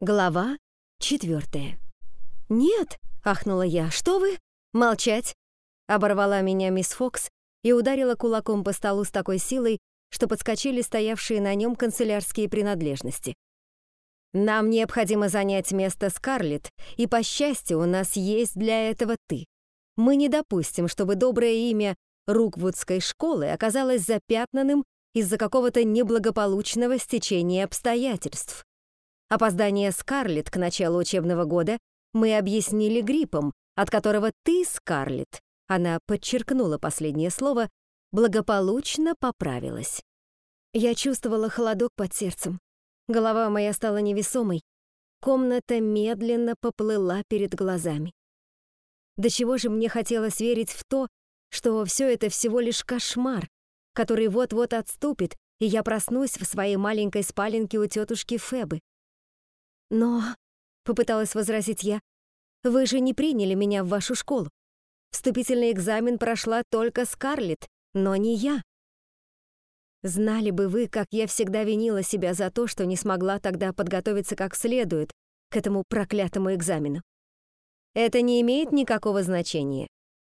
Глава четвертая. «Нет!» — ахнула я. «Что вы?» «Молчать!» — оборвала меня мисс Фокс и ударила кулаком по столу с такой силой, что подскочили стоявшие на нем канцелярские принадлежности. «Нам необходимо занять место Скарлетт, и, по счастью, у нас есть для этого ты. Мы не допустим, чтобы доброе имя Руквудской школы оказалось запятнанным из-за какого-то неблагополучного стечения обстоятельств. Опоздание Скарлетт к началу учебного года мы объяснили гриппом, от которого ты, Скарлетт, она подчеркнула последнее слово, благополучно поправилась. Я чувствовала холодок под сердцем. Голова моя стала невесомой. Комната медленно поплыла перед глазами. До чего же мне хотелось верить в то, что все это всего лишь кошмар, который вот-вот отступит, и я проснусь в своей маленькой спаленке у тетушки Фебы. «Но...» — попыталась возразить я. «Вы же не приняли меня в вашу школу. Вступительный экзамен прошла только Скарлетт, но не я. Знали бы вы, как я всегда винила себя за то, что не смогла тогда подготовиться как следует к этому проклятому экзамену. Это не имеет никакого значения.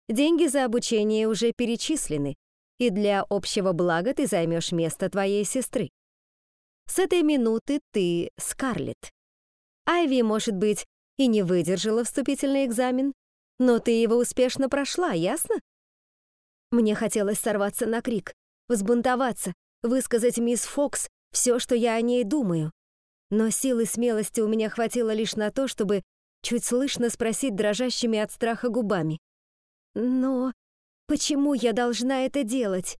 Деньги за обучение уже перечислены, и для общего блага ты займешь место твоей сестры. С этой минуты ты Скарлетт. Айви, может быть, и не выдержала вступительный экзамен, но ты его успешно прошла, ясно? Мне хотелось сорваться на крик, взбунтоваться, высказать мисс Фокс все, что я о ней думаю. Но силы смелости у меня хватило лишь на то, чтобы чуть слышно спросить дрожащими от страха губами. «Но почему я должна это делать?»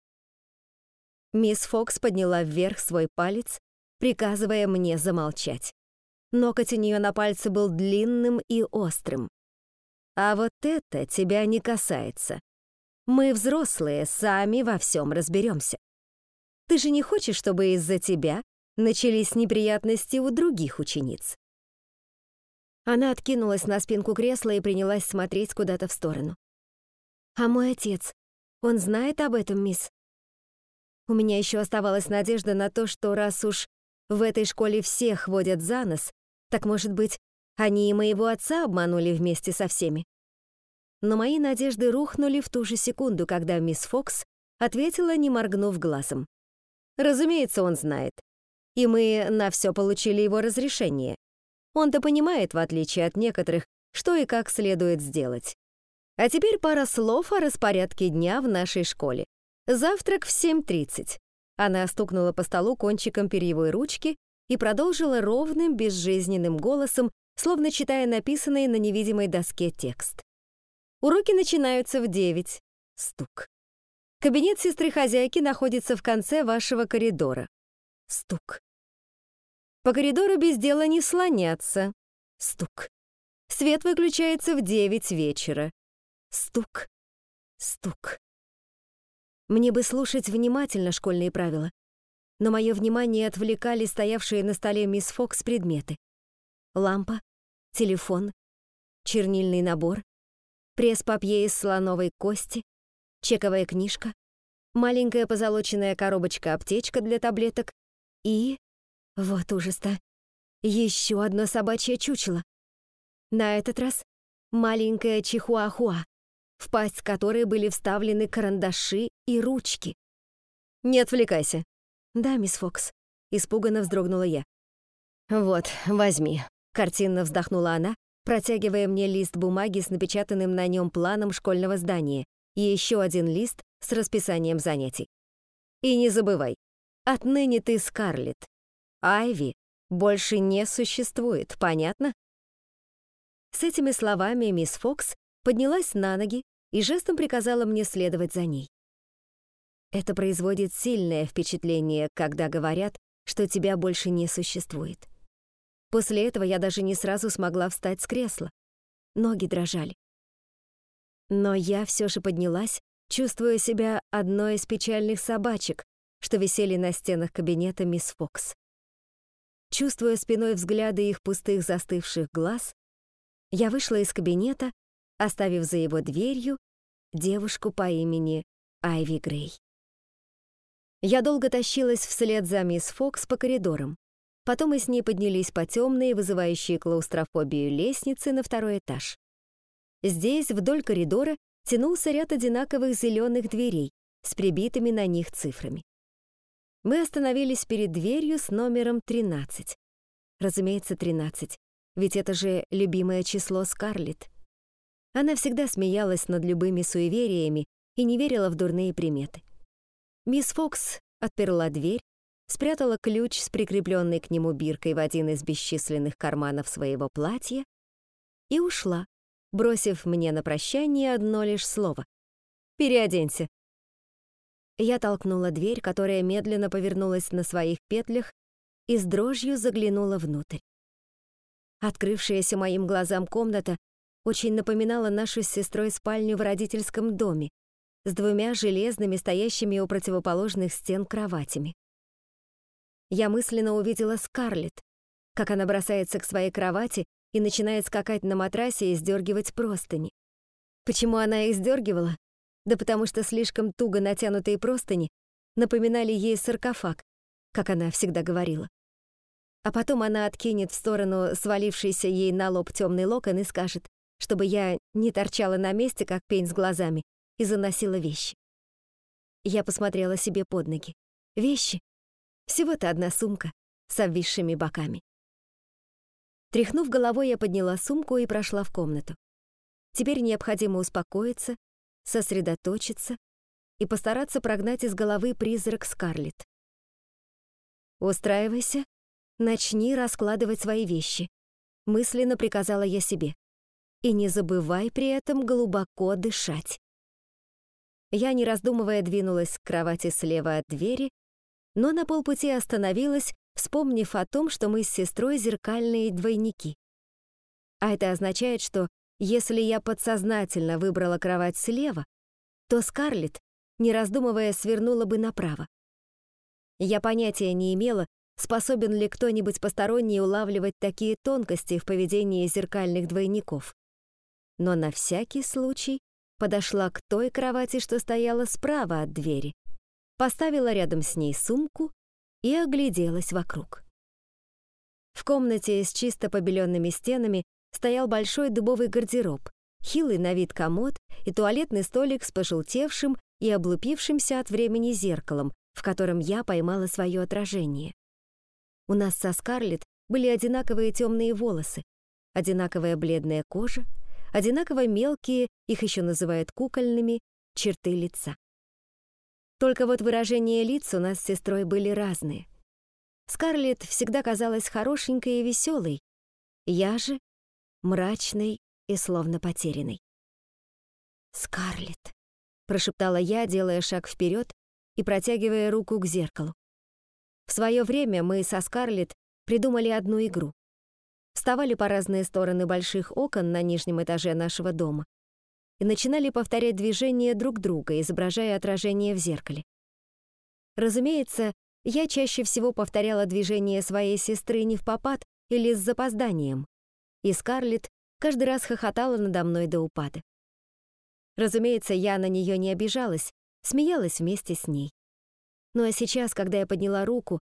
Мисс Фокс подняла вверх свой палец, приказывая мне замолчать. Ноготь у нее на пальце был длинным и острым. А вот это тебя не касается. Мы взрослые, сами во всем разберемся. Ты же не хочешь, чтобы из-за тебя начались неприятности у других учениц?» Она откинулась на спинку кресла и принялась смотреть куда-то в сторону. «А мой отец, он знает об этом, мисс?» У меня еще оставалась надежда на то, что раз уж в этой школе всех водят за нос, так, может быть, они и моего отца обманули вместе со всеми? Но мои надежды рухнули в ту же секунду, когда мисс Фокс ответила, не моргнув глазом. Разумеется, он знает. И мы на все получили его разрешение. Он-то понимает, в отличие от некоторых, что и как следует сделать. А теперь пара слов о распорядке дня в нашей школе. Завтрак в 7.30. Она стукнула по столу кончиком перьевой ручки и продолжила ровным, безжизненным голосом, словно читая написанный на невидимой доске текст. Уроки начинаются в девять. Стук. Кабинет сестры-хозяйки находится в конце вашего коридора. Стук. По коридору без дела не слоняться. Стук. Свет выключается в девять вечера. Стук. Стук. Мне бы слушать внимательно школьные правила, но мое внимание отвлекали стоявшие на столе мисс Фокс предметы. Лампа, телефон, чернильный набор, пресс-папье из слоновой кости, чековая книжка, маленькая позолоченная коробочка-аптечка для таблеток и... Вот ужас-то! Еще одно собачье чучело. На этот раз маленькая чихуахуа, в пасть которой были вставлены карандаши и ручки. «Не отвлекайся», «Да, мисс Фокс», — испуганно вздрогнула я. «Вот, возьми», — картинно вздохнула она, протягивая мне лист бумаги с напечатанным на нем планом школьного здания и еще один лист с расписанием занятий. «И не забывай, отныне ты Скарлетт. Айви больше не существует, понятно?» С этими словами мисс Фокс поднялась на ноги и жестом приказала мне следовать за ней. Это производит сильное впечатление, когда говорят, что тебя больше не существует. После этого я даже не сразу смогла встать с кресла. Ноги дрожали. Но я все же поднялась, чувствуя себя одной из печальных собачек, что висели на стенах кабинета мисс Фокс. Чувствуя спиной взгляды их пустых застывших глаз, я вышла из кабинета, оставив за его дверью девушку по имени Айви Грей. Я долго тащилась вслед за мисс Фокс по коридорам. Потом мы с ней поднялись по темной, вызывающей клаустрофобию лестнице на второй этаж. Здесь, вдоль коридора, тянулся ряд одинаковых зеленых дверей с прибитыми на них цифрами. Мы остановились перед дверью с номером 13. Разумеется, 13, ведь это же любимое число Скарлетт. Она всегда смеялась над любыми суевериями и не верила в дурные приметы. Мисс Фокс отперла дверь, спрятала ключ с прикрепленной к нему биркой в один из бесчисленных карманов своего платья и ушла, бросив мне на прощание одно лишь слово. «Переоденься». Я толкнула дверь, которая медленно повернулась на своих петлях и с дрожью заглянула внутрь. Открывшаяся моим глазам комната очень напоминала нашу с сестрой спальню в родительском доме с двумя железными, стоящими у противоположных стен кроватями. Я мысленно увидела Скарлетт, как она бросается к своей кровати и начинает скакать на матрасе и сдергивать простыни. Почему она их сдергивала? Да потому что слишком туго натянутые простыни напоминали ей саркофаг, как она всегда говорила. А потом она откинет в сторону свалившийся ей на лоб темный локон и скажет, чтобы я не торчала на месте, как пень с глазами, и заносила вещи. Я посмотрела себе под ноги. Вещи? Всего-то одна сумка с обвисшими боками. Тряхнув головой, я подняла сумку и прошла в комнату. Теперь необходимо успокоиться, сосредоточиться и постараться прогнать из головы призрак Скарлетт. «Устраивайся, начни раскладывать свои вещи», — мысленно приказала я себе. «И не забывай при этом глубоко дышать». Я, не раздумывая, двинулась к кровати слева от двери, но на полпути остановилась, вспомнив о том, что мы с сестрой зеркальные двойники. А это означает, что если я подсознательно выбрала кровать слева, то Скарлетт, не раздумывая, свернула бы направо. Я понятия не имела, способен ли кто-нибудь посторонний улавливать такие тонкости в поведении зеркальных двойников. Но на всякий случай подошла к той кровати, что стояла справа от двери, поставила рядом с ней сумку и огляделась вокруг. В комнате с чисто побеленными стенами стоял большой дубовый гардероб, хилый на вид комод и туалетный столик с пожелтевшим и облупившимся от времени зеркалом, в котором я поймала свое отражение. У нас со Скарлетт были одинаковые темные волосы, одинаковая бледная кожа, одинаково мелкие, их еще называют кукольными, черты лица. Только вот выражения лиц у нас с сестрой были разные. Скарлетт всегда казалась хорошенькой и веселой, я же мрачной и словно потерянной. «Скарлетт», — прошептала я, делая шаг вперед и протягивая руку к зеркалу. В свое время мы со Скарлетт придумали одну игру. Вставали по разные стороны больших окон на нижнем этаже нашего дома и начинали повторять движения друг друга, изображая отражение в зеркале. Разумеется, я чаще всего повторяла движения своей сестры не в попад или с запозданием, и Скарлетт каждый раз хохотала надо мной до упада. Разумеется, я на нее не обижалась, смеялась вместе с ней. Ну а сейчас, когда я подняла руку,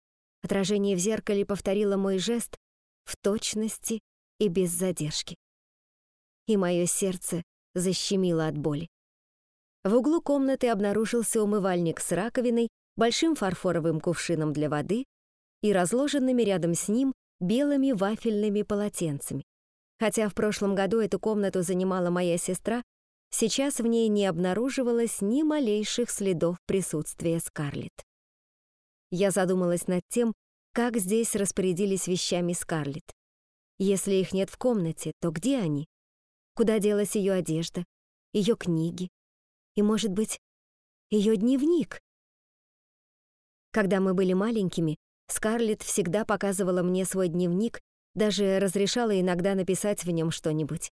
отражение в зеркале повторило мой жест в точности и без задержки. И мое сердце защемило от боли. В углу комнаты обнаружился умывальник с раковиной, большим фарфоровым кувшином для воды и разложенными рядом с ним белыми вафельными полотенцами. Хотя в прошлом году эту комнату занимала моя сестра, сейчас в ней не обнаруживалось ни малейших следов присутствия Скарлетт. Я задумалась над тем, как здесь распорядились вещами Скарлетт. Если их нет в комнате, то где они? Куда делась ее одежда, ее книги и, может быть, ее дневник? Когда мы были маленькими, Скарлетт всегда показывала мне свой дневник, даже разрешала иногда написать в нем что-нибудь.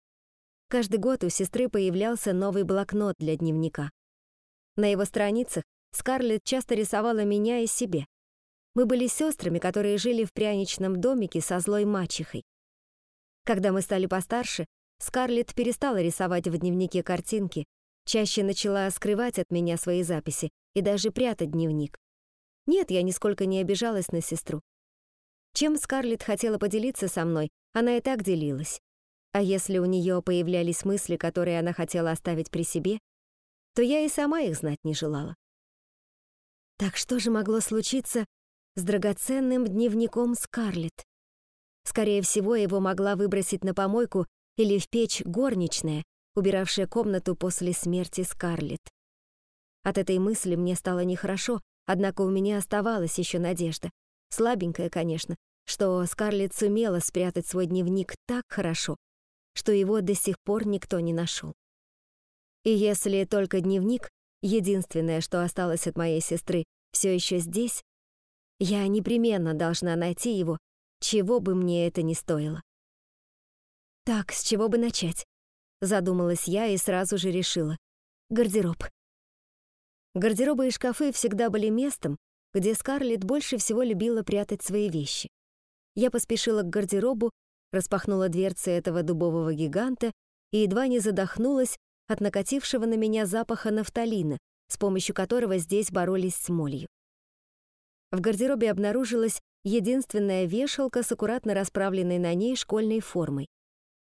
Каждый год у сестры появлялся новый блокнот для дневника. На его страницах Скарлетт часто рисовала меня и себе. Мы были сестрами, которые жили в пряничном домике со злой мачехой. Когда мы стали постарше, Скарлетт перестала рисовать в дневнике картинки, чаще начала скрывать от меня свои записи и даже прятать дневник. Нет, я нисколько не обижалась на сестру. Чем Скарлетт хотела поделиться со мной, она и так делилась. А если у нее появлялись мысли, которые она хотела оставить при себе, то я и сама их знать не желала. Так что же могло случиться с драгоценным дневником Скарлетт? Скорее всего, его могла выбросить на помойку или в печь горничная, убиравшая комнату после смерти Скарлетт. От этой мысли мне стало нехорошо, однако у меня оставалась еще надежда. Слабенькая, конечно, что Скарлетт сумела спрятать свой дневник так хорошо, что его до сих пор никто не нашел. И если только дневник, единственное, что осталось от моей сестры, все еще здесь, я непременно должна найти его, чего бы мне это ни стоило. Так, с чего бы начать? Задумалась я и сразу же решила. Гардероб. Гардеробы и шкафы всегда были местом, где Скарлетт больше всего любила прятать свои вещи. Я поспешила к гардеробу, распахнула дверцы этого дубового гиганта и едва не задохнулась от накатившего на меня запаха нафталина, с помощью которого здесь боролись с молью. В гардеробе обнаружилась единственная вешалка с аккуратно расправленной на ней школьной формой.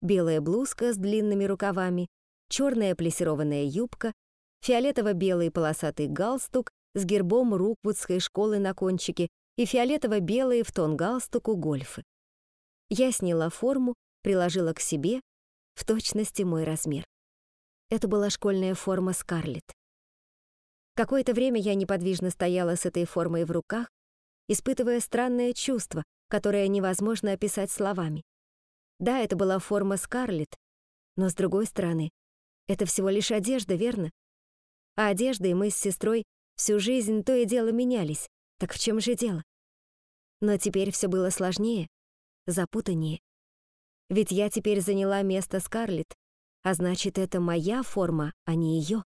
Белая блузка с длинными рукавами, черная плессированная юбка, фиолетово-белый полосатый галстук с гербом Руквудской школы на кончике и фиолетово-белые в тон галстуку гольфы. Я сняла форму, приложила к себе, в точности мой размер. Это была школьная форма Скарлетт. Какое-то время я неподвижно стояла с этой формой в руках, испытывая странное чувство, которое невозможно описать словами. Да, это была форма Скарлетт, но с другой стороны, это всего лишь одежда, верно? А одеждой мы с сестрой всю жизнь то и дело менялись, так в чем же дело? Но теперь все было сложнее, запутаннее. Ведь я теперь заняла место Скарлетт, а значит, это моя форма, а не ее.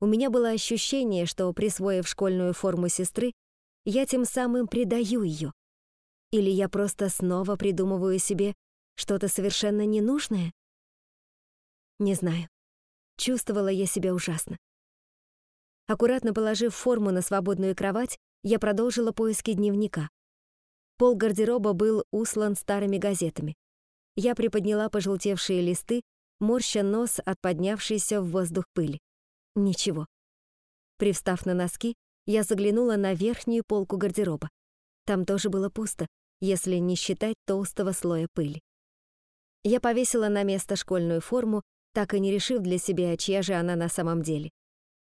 У меня было ощущение, что, присвоив школьную форму сестры, я тем самым предаю ее. Или я просто снова придумываю себе что-то совершенно ненужное? Не знаю. Чувствовала я себя ужасно. Аккуратно положив форму на свободную кровать, я продолжила поиски дневника. Пол гардероба был услан старыми газетами. Я приподняла пожелтевшие листы морща нос от поднявшейся в воздух пыли. Ничего. Привстав на носки, я заглянула на верхнюю полку гардероба. Там тоже было пусто, если не считать толстого слоя пыли. Я повесила на место школьную форму, так и не решив для себя, чья же она на самом деле.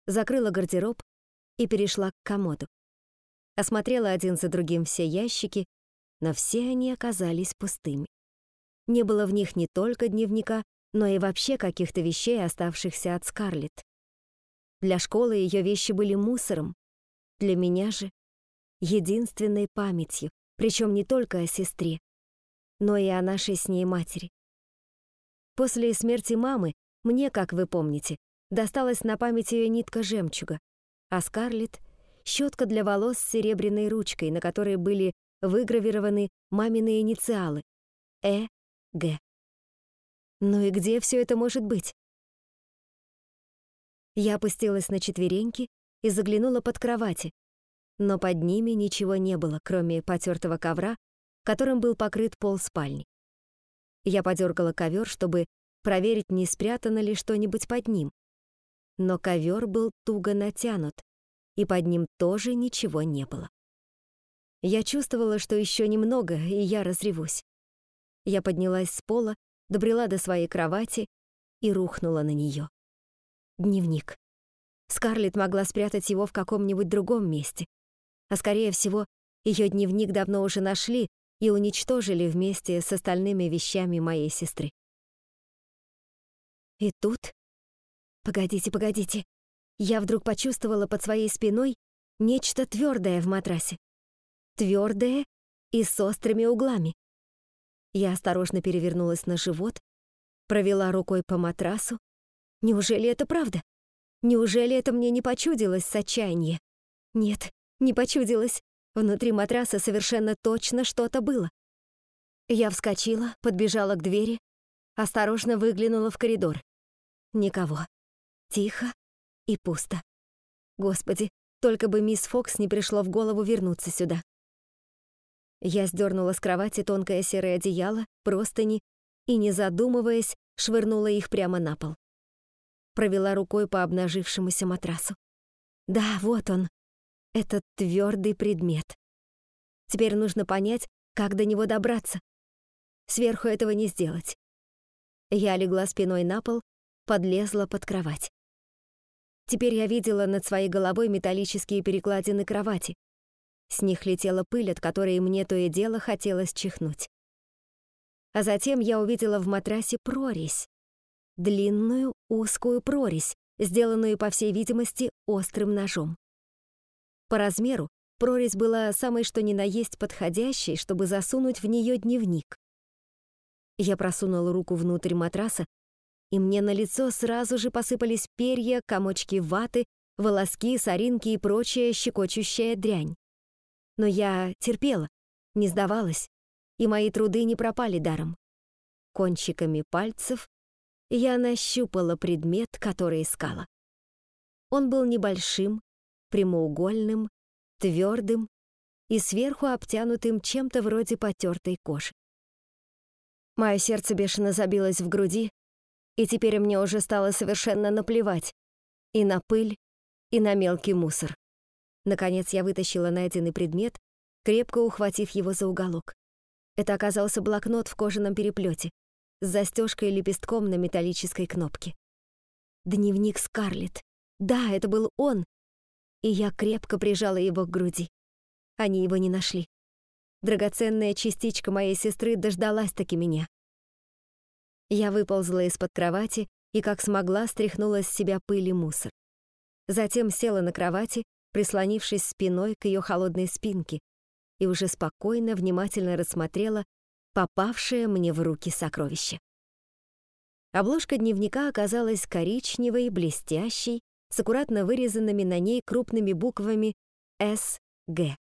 Закрыла гардероб и перешла к комоду. Осмотрела один за другим все ящики, но все они оказались пустыми. Не было в них не только дневника, но и вообще каких-то вещей, оставшихся от Скарлетт. Для школы ее вещи были мусором, для меня же — единственной памятью, причем не только о сестре, но и о нашей с ней матери. После смерти мамы мне, как вы помните, досталась на память ее нитка жемчуга, а Скарлетт — щетка для волос с серебряной ручкой, на которой были выгравированы мамины инициалы — Э. Г. Ну и где все это может быть? Я опустилась на четвереньки и заглянула под кровати, но под ними ничего не было, кроме потертого ковра, которым был покрыт пол спальни. Я подергала ковер, чтобы проверить, не спрятано ли что-нибудь под ним. Но ковер был туго натянут, и под ним тоже ничего не было. Я чувствовала, что еще немного, и я разревусь. Я поднялась с пола добрела до своей кровати и рухнула на нее. Дневник. Скарлетт могла спрятать его в каком-нибудь другом месте. А скорее всего, ее дневник давно уже нашли и уничтожили вместе с остальными вещами моей сестры. И тут... Погодите, погодите. Я вдруг почувствовала под своей спиной нечто твердое в матрасе. Твердое и с острыми углами. Я осторожно перевернулась на живот, провела рукой по матрасу. Неужели это правда? Неужели это мне не почудилось с отчаяния? Нет, не почудилось. Внутри матраса совершенно точно что-то было. Я вскочила, подбежала к двери, осторожно выглянула в коридор. Никого. Тихо и пусто. Господи, только бы мисс Фокс не пришло в голову вернуться сюда. Я сдернула с кровати тонкое серое одеяло, простыни и, не задумываясь, швырнула их прямо на пол. Провела рукой по обнажившемуся матрасу. Да, вот он, этот твердый предмет. Теперь нужно понять, как до него добраться. Сверху этого не сделать. Я легла спиной на пол, подлезла под кровать. Теперь я видела над своей головой металлические перекладины кровати. С них летела пыль, от которой мне то и дело хотелось чихнуть. А затем я увидела в матрасе прорезь. Длинную, узкую прорезь, сделанную, по всей видимости, острым ножом. По размеру прорезь была самой что ни на есть подходящей, чтобы засунуть в нее дневник. Я просунула руку внутрь матраса, и мне на лицо сразу же посыпались перья, комочки ваты, волоски, соринки и прочая щекочущая дрянь. Но я терпела, не сдавалась, и мои труды не пропали даром. Кончиками пальцев я нащупала предмет, который искала. Он был небольшим, прямоугольным, твердым и сверху обтянутым чем-то вроде потертой кожи. Мое сердце бешено забилось в груди, и теперь мне уже стало совершенно наплевать и на пыль, и на мелкий мусор. Наконец я вытащила найденный предмет, крепко ухватив его за уголок. Это оказался блокнот в кожаном переплете с застежкой и лепестком на металлической кнопке. Дневник Скарлетт. Да, это был он. И я крепко прижала его к груди. Они его не нашли. Драгоценная частичка моей сестры дождалась-таки меня. Я выползла из-под кровати и как смогла стряхнула с себя пыль и мусор. Затем села на кровати, прислонившись спиной к ее холодной спинке, и уже спокойно, внимательно рассмотрела попавшее мне в руки сокровище. Обложка дневника оказалась коричневой, блестящей, с аккуратно вырезанными на ней крупными буквами «С.Г».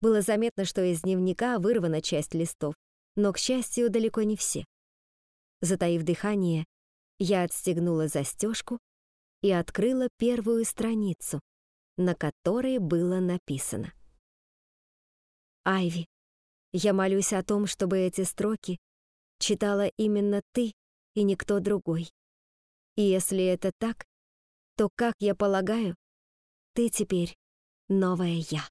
Было заметно, что из дневника вырвана часть листов, но, к счастью, далеко не все. Затаив дыхание, я отстегнула застежку и открыла первую страницу, на которой было написано. «Айви, я молюсь о том, чтобы эти строки читала именно ты и никто другой. И если это так, то, как я полагаю, ты теперь новая я».